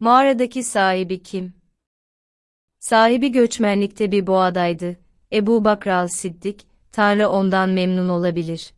Mağaradaki sahibi kim? Sahibi göçmenlikte bir boğadaydı. Ebu Bakral Siddik, Tanrı ondan memnun olabilir.